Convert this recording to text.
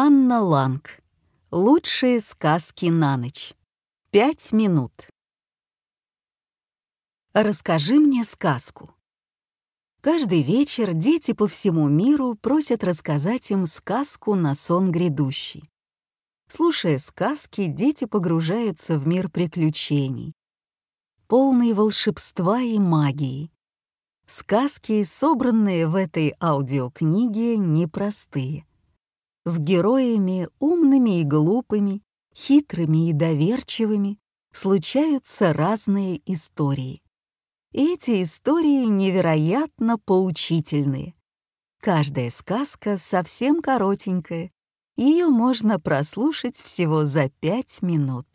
Анна Ланг. Лучшие сказки на ночь. Пять минут. Расскажи мне сказку. Каждый вечер дети по всему миру просят рассказать им сказку на сон грядущий. Слушая сказки, дети погружаются в мир приключений, полный волшебства и магии. Сказки, собранные в этой аудиокниге, непростые с героями умными и глупыми, хитрыми и доверчивыми случаются разные истории. эти истории невероятно поучительные. Каждая сказка совсем коротенькая, ее можно прослушать всего за пять минут.